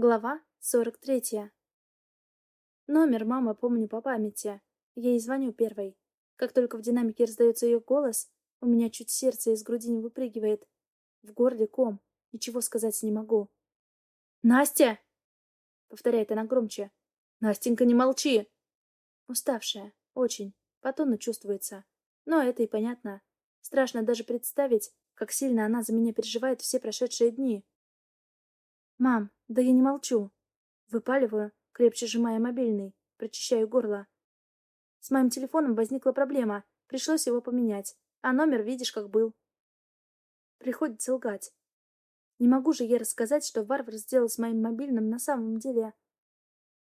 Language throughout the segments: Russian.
Глава 43. Номер мамы помню по памяти. Ей звоню первой. Как только в динамике раздается ее голос, у меня чуть сердце из груди не выпрыгивает. В горле ком. Ничего сказать не могу. «Настя!» — повторяет она громче. «Настенька, не молчи!» Уставшая. Очень. По тону чувствуется. Но это и понятно. Страшно даже представить, как сильно она за меня переживает все прошедшие дни. «Мам, да я не молчу!» Выпаливаю, крепче сжимая мобильный, прочищаю горло. С моим телефоном возникла проблема, пришлось его поменять, а номер видишь, как был. Приходится лгать. Не могу же я рассказать, что варвар сделал с моим мобильным на самом деле.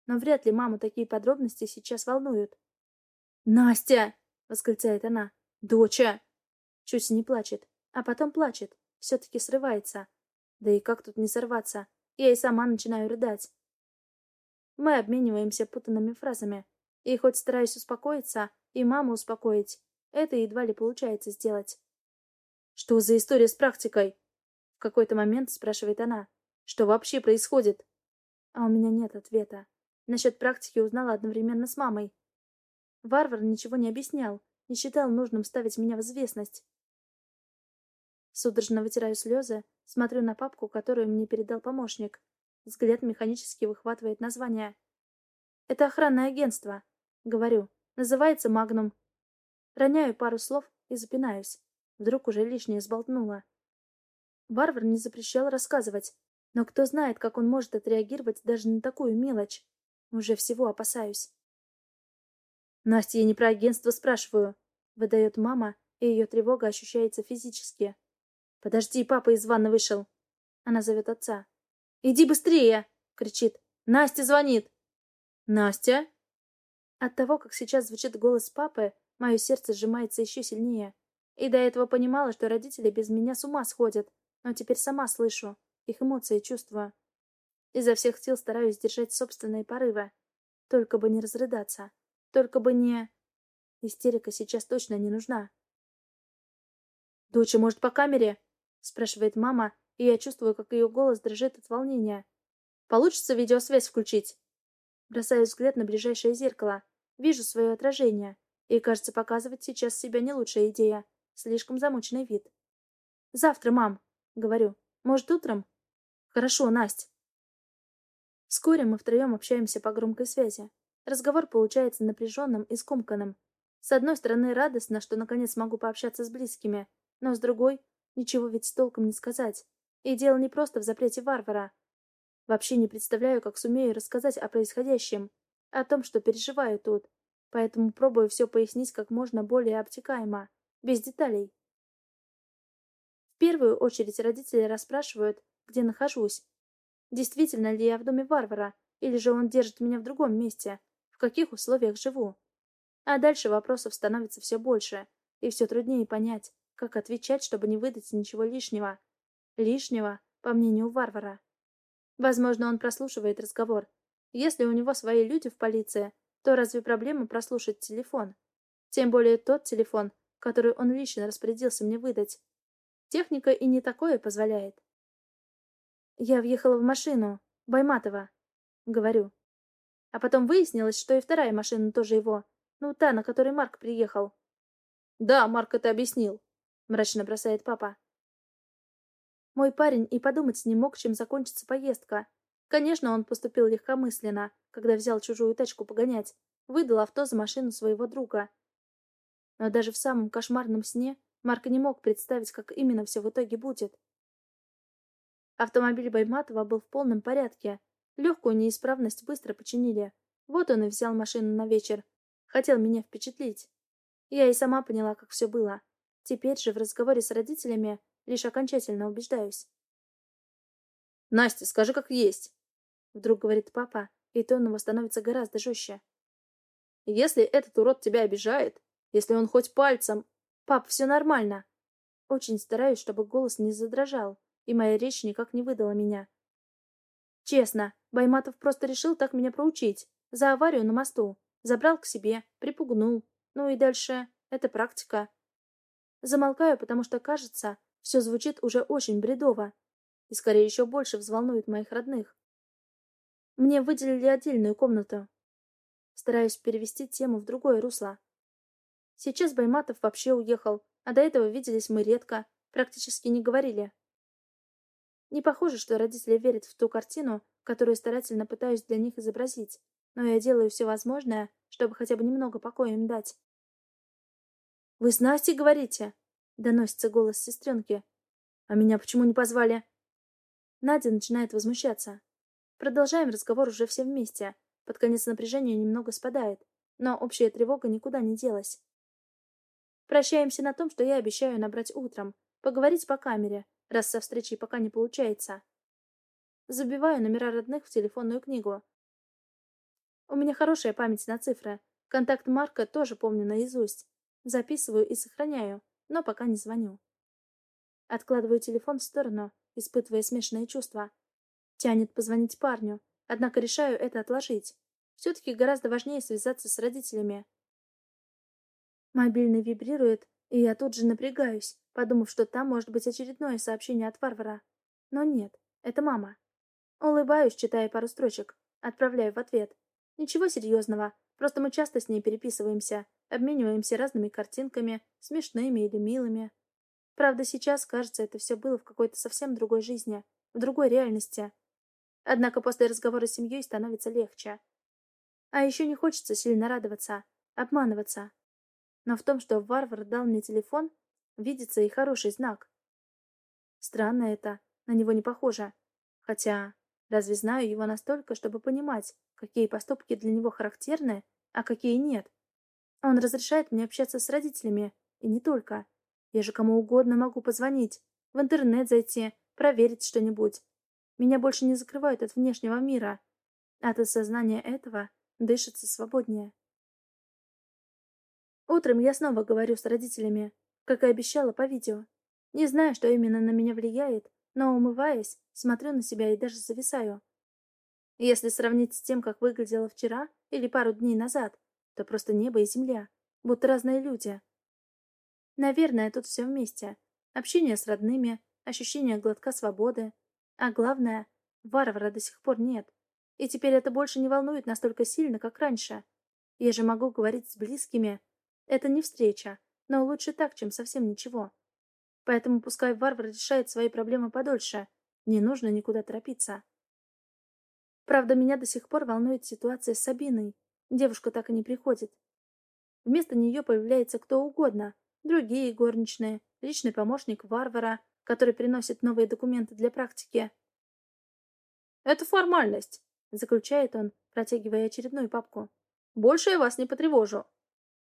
Но вряд ли маму такие подробности сейчас волнуют. «Настя!» — восклицает она. «Доча!» Чуть не плачет, а потом плачет, все-таки срывается. Да и как тут не сорваться? Я и сама начинаю рыдать. Мы обмениваемся путанными фразами. И хоть стараюсь успокоиться и маму успокоить, это едва ли получается сделать. «Что за история с практикой?» В какой-то момент спрашивает она. «Что вообще происходит?» А у меня нет ответа. Насчет практики узнала одновременно с мамой. Варвар ничего не объяснял, не считал нужным ставить меня в известность. Судорожно вытираю слезы, смотрю на папку, которую мне передал помощник. Взгляд механически выхватывает название. «Это охранное агентство», — говорю. «Называется Магнум». Роняю пару слов и запинаюсь. Вдруг уже лишнее сболтнула. Варвар не запрещал рассказывать, но кто знает, как он может отреагировать даже на такую мелочь. Уже всего опасаюсь. «Настя, я не про агентство спрашиваю», — выдает мама, и ее тревога ощущается физически. «Подожди, папа из ванны вышел!» Она зовет отца. «Иди быстрее!» — кричит. «Настя звонит!» «Настя?» От того, как сейчас звучит голос папы, мое сердце сжимается еще сильнее. И до этого понимала, что родители без меня с ума сходят, но теперь сама слышу их эмоции и чувства. Изо всех сил стараюсь держать собственные порывы. Только бы не разрыдаться. Только бы не... Истерика сейчас точно не нужна. «Доча, может, по камере?» Спрашивает мама, и я чувствую, как ее голос дрожит от волнения. Получится видеосвязь включить? Бросаю взгляд на ближайшее зеркало. Вижу свое отражение. И, кажется, показывать сейчас себя не лучшая идея. Слишком замученный вид. «Завтра, мам», — говорю. «Может, утром?» «Хорошо, Настя». Вскоре мы втроем общаемся по громкой связи. Разговор получается напряженным и скомканным. С одной стороны, радостно, что наконец могу пообщаться с близкими, но с другой Ничего ведь толком не сказать. И дело не просто в запрете варвара. Вообще не представляю, как сумею рассказать о происходящем, о том, что переживаю тут. Поэтому пробую все пояснить как можно более обтекаемо, без деталей. В первую очередь родители расспрашивают, где нахожусь. Действительно ли я в доме варвара, или же он держит меня в другом месте, в каких условиях живу. А дальше вопросов становится все больше, и все труднее понять, как отвечать, чтобы не выдать ничего лишнего? Лишнего, по мнению варвара. Возможно, он прослушивает разговор. Если у него свои люди в полиции, то разве проблема прослушать телефон? Тем более тот телефон, который он лично распорядился мне выдать. Техника и не такое позволяет. Я въехала в машину, Байматова, говорю. А потом выяснилось, что и вторая машина тоже его. Ну, та, на которой Марк приехал. Да, Марк это объяснил. — мрачно бросает папа. Мой парень и подумать не мог, чем закончится поездка. Конечно, он поступил легкомысленно, когда взял чужую тачку погонять, выдал авто за машину своего друга. Но даже в самом кошмарном сне Марк не мог представить, как именно все в итоге будет. Автомобиль Байматова был в полном порядке. Легкую неисправность быстро починили. Вот он и взял машину на вечер. Хотел меня впечатлить. Я и сама поняла, как все было. Теперь же в разговоре с родителями лишь окончательно убеждаюсь. «Настя, скажи, как есть!» Вдруг говорит папа, и тон его становится гораздо жестче. «Если этот урод тебя обижает, если он хоть пальцем...» «Пап, все нормально!» Очень стараюсь, чтобы голос не задрожал, и моя речь никак не выдала меня. Честно, Байматов просто решил так меня проучить. За аварию на мосту. Забрал к себе, припугнул. Ну и дальше... Это практика. Замолкаю, потому что, кажется, все звучит уже очень бредово и скорее еще больше взволнует моих родных. Мне выделили отдельную комнату. Стараюсь перевести тему в другое русло. Сейчас Байматов вообще уехал, а до этого виделись мы редко, практически не говорили. Не похоже, что родители верят в ту картину, которую старательно пытаюсь для них изобразить, но я делаю все возможное, чтобы хотя бы немного покоя им дать. «Вы с Настей говорите?» — доносится голос сестренки. «А меня почему не позвали?» Надя начинает возмущаться. Продолжаем разговор уже все вместе. Под конец напряжение немного спадает, но общая тревога никуда не делась. Прощаемся на том, что я обещаю набрать утром, поговорить по камере, раз со встречей пока не получается. Забиваю номера родных в телефонную книгу. У меня хорошая память на цифры. Контакт Марка тоже помню наизусть. Записываю и сохраняю, но пока не звоню. Откладываю телефон в сторону, испытывая смешанные чувства. Тянет позвонить парню, однако решаю это отложить. Все-таки гораздо важнее связаться с родителями. Мобильный вибрирует, и я тут же напрягаюсь, подумав, что там может быть очередное сообщение от варвара. Но нет, это мама. Улыбаюсь, читая пару строчек. Отправляю в ответ. Ничего серьезного, просто мы часто с ней переписываемся, обмениваемся разными картинками, смешными или милыми. Правда, сейчас, кажется, это все было в какой-то совсем другой жизни, в другой реальности. Однако после разговора с семьей становится легче. А еще не хочется сильно радоваться, обманываться. Но в том, что варвар дал мне телефон, видится и хороший знак. Странно это, на него не похоже. Хотя, разве знаю его настолько, чтобы понимать, какие поступки для него характерны, а какие нет? Он разрешает мне общаться с родителями, и не только. Я же кому угодно могу позвонить, в интернет зайти, проверить что-нибудь. Меня больше не закрывают от внешнего мира. От осознания этого дышится свободнее. Утром я снова говорю с родителями, как и обещала по видео. Не знаю, что именно на меня влияет, но, умываясь, смотрю на себя и даже зависаю. Если сравнить с тем, как выглядела вчера или пару дней назад, то просто небо и земля, будто разные люди. Наверное, тут все вместе. Общение с родными, ощущение глотка свободы. А главное, варвара до сих пор нет. И теперь это больше не волнует настолько сильно, как раньше. Я же могу говорить с близкими. Это не встреча, но лучше так, чем совсем ничего. Поэтому пускай варвар решает свои проблемы подольше. Не нужно никуда торопиться. Правда, меня до сих пор волнует ситуация с Сабиной. Девушка так и не приходит. Вместо нее появляется кто угодно. Другие горничные, личный помощник варвара, который приносит новые документы для практики. «Это формальность», — заключает он, протягивая очередную папку. «Больше я вас не потревожу».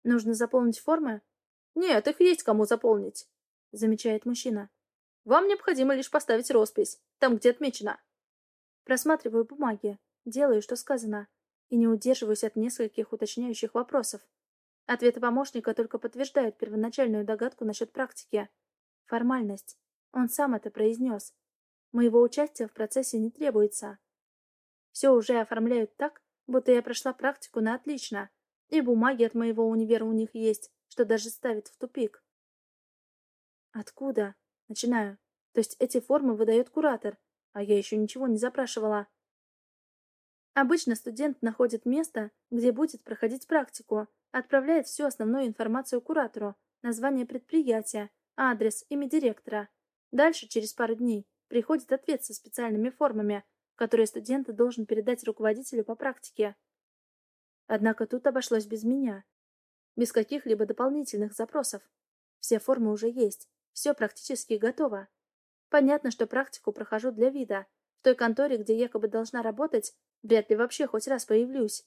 «Нужно заполнить формы?» «Нет, их есть кому заполнить», — замечает мужчина. «Вам необходимо лишь поставить роспись, там, где отмечено». Просматриваю бумаги, делаю, что сказано, и не удерживаюсь от нескольких уточняющих вопросов. Ответы помощника только подтверждают первоначальную догадку насчет практики. Формальность. Он сам это произнес. Моего участия в процессе не требуется. Все уже оформляют так, будто я прошла практику на отлично, и бумаги от моего универа у них есть, что даже ставит в тупик. Откуда? Начинаю. То есть эти формы выдает куратор, а я еще ничего не запрашивала. Обычно студент находит место, где будет проходить практику, отправляет всю основную информацию куратору, название предприятия, адрес, имя директора. Дальше, через пару дней, приходит ответ со специальными формами, которые студент должен передать руководителю по практике. Однако тут обошлось без меня. Без каких-либо дополнительных запросов. Все формы уже есть, все практически готово. Понятно, что практику прохожу для вида. Той конторе, где якобы должна работать, вряд ли вообще хоть раз появлюсь.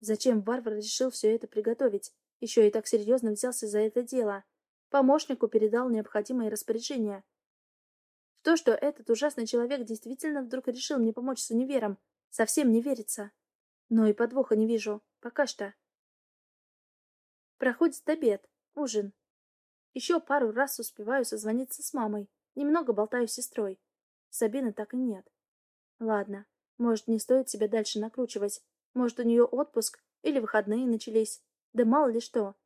Зачем варвар решил все это приготовить? Еще и так серьезно взялся за это дело. Помощнику передал необходимые распоряжения. В то, что этот ужасный человек действительно вдруг решил мне помочь с универом, совсем не верится. Но и подвоха не вижу. Пока что. Проходит обед, ужин. Еще пару раз успеваю созвониться с мамой. Немного болтаю с сестрой. Сабины так и нет. Ладно, может, не стоит себя дальше накручивать. Может, у нее отпуск или выходные начались. Да мало ли что.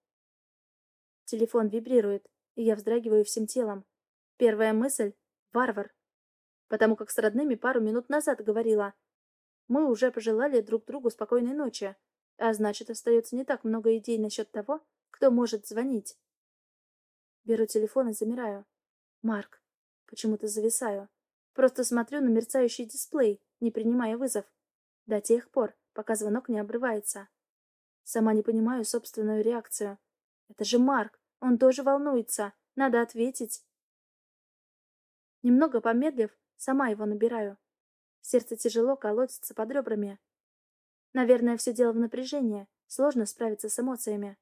Телефон вибрирует, и я вздрагиваю всем телом. Первая мысль — варвар. Потому как с родными пару минут назад говорила. Мы уже пожелали друг другу спокойной ночи, а значит, остается не так много идей насчет того, кто может звонить. Беру телефон и замираю. Марк. Почему-то зависаю. Просто смотрю на мерцающий дисплей, не принимая вызов. До тех пор, пока звонок не обрывается. Сама не понимаю собственную реакцию. Это же Марк. Он тоже волнуется. Надо ответить. Немного помедлив, сама его набираю. Сердце тяжело колотится под ребрами. Наверное, все дело в напряжении. Сложно справиться с эмоциями.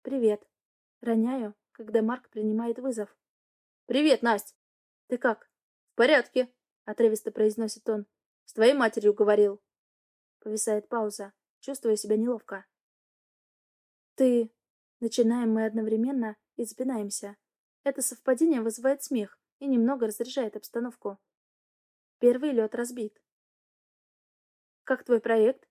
«Привет». Роняю, когда Марк принимает вызов. «Привет, Настя!» «Ты как?» «В порядке», — отрывисто произносит он. «С твоей матерью говорил». Повисает пауза, чувствуя себя неловко. «Ты...» Начинаем мы одновременно и запинаемся. Это совпадение вызывает смех и немного разряжает обстановку. Первый лед разбит. Как твой проект?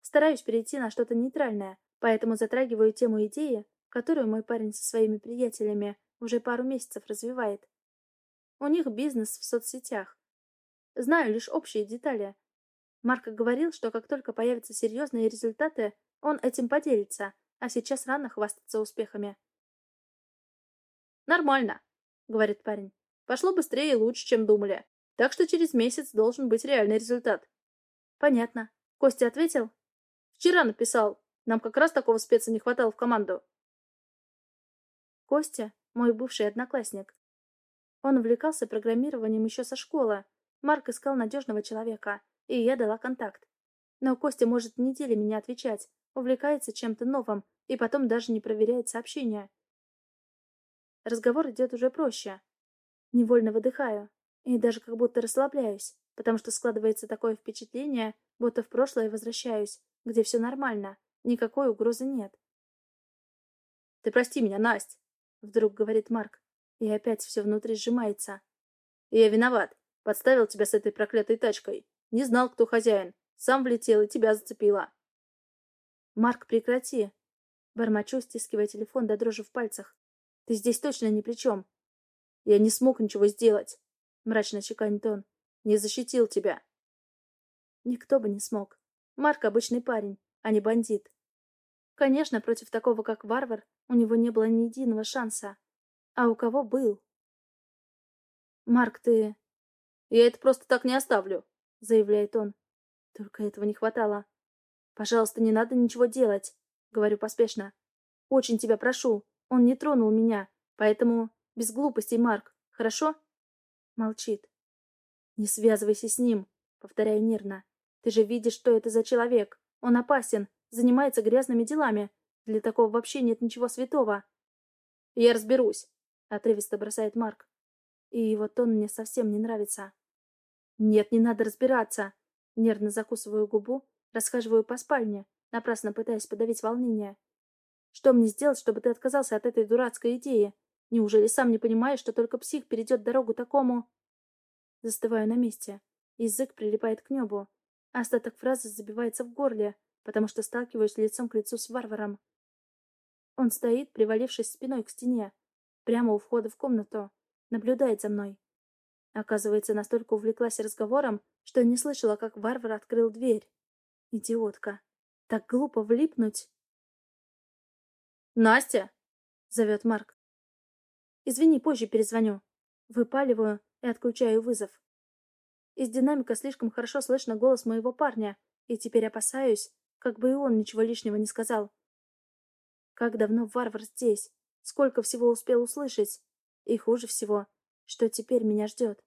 Стараюсь перейти на что-то нейтральное, поэтому затрагиваю тему идеи, которую мой парень со своими приятелями уже пару месяцев развивает. У них бизнес в соцсетях. Знаю лишь общие детали. Марко говорил, что как только появятся серьезные результаты, он этим поделится, а сейчас рано хвастаться успехами. «Нормально», — говорит парень. «Пошло быстрее и лучше, чем думали. Так что через месяц должен быть реальный результат». «Понятно. Костя ответил?» «Вчера написал. Нам как раз такого спеца не хватало в команду». Костя — мой бывший одноклассник. Он увлекался программированием еще со школы. Марк искал надежного человека, и я дала контакт. Но Костя может неделями не отвечать, увлекается чем-то новым и потом даже не проверяет сообщения. Разговор идет уже проще. Невольно выдыхаю и даже как будто расслабляюсь, потому что складывается такое впечатление, будто в прошлое возвращаюсь, где все нормально, никакой угрозы нет. «Ты прости меня, Насть!» — вдруг говорит Марк, и опять все внутри сжимается. «Я виноват. Подставил тебя с этой проклятой тачкой. Не знал, кто хозяин. Сам влетел и тебя зацепила». «Марк, прекрати!» Бормочу, стискивая телефон до дрожи в пальцах. «Ты здесь точно ни при чем!» «Я не смог ничего сделать!» Мрачно чеканит он. «Не защитил тебя!» Никто бы не смог. Марк обычный парень, а не бандит. Конечно, против такого, как варвар, у него не было ни единого шанса. А у кого был? «Марк, ты...» «Я это просто так не оставлю», — заявляет он. Только этого не хватало. «Пожалуйста, не надо ничего делать», — говорю поспешно. «Очень тебя прошу. Он не тронул меня, поэтому без глупостей, Марк. Хорошо?» Молчит. «Не связывайся с ним», — повторяю нервно. «Ты же видишь, что это за человек. Он опасен, занимается грязными делами. Для такого вообще нет ничего святого». «Я разберусь», — отрывисто бросает Марк. И вот он мне совсем не нравится. «Нет, не надо разбираться». Нервно закусываю губу Расхаживаю по спальне, напрасно пытаясь подавить волнение. Что мне сделать, чтобы ты отказался от этой дурацкой идеи? Неужели сам не понимаешь, что только псих перейдет дорогу такому? Застываю на месте. Язык прилипает к небу. Остаток фразы забивается в горле, потому что сталкиваюсь лицом к лицу с варваром. Он стоит, привалившись спиной к стене, прямо у входа в комнату, наблюдает за мной. Оказывается, настолько увлеклась разговором, что не слышала, как варвар открыл дверь. Идиотка. Так глупо влипнуть. «Настя!» — зовет Марк. «Извини, позже перезвоню». Выпаливаю и отключаю вызов. Из динамика слишком хорошо слышно голос моего парня, и теперь опасаюсь, как бы и он ничего лишнего не сказал. Как давно варвар здесь? Сколько всего успел услышать? И хуже всего, что теперь меня ждет.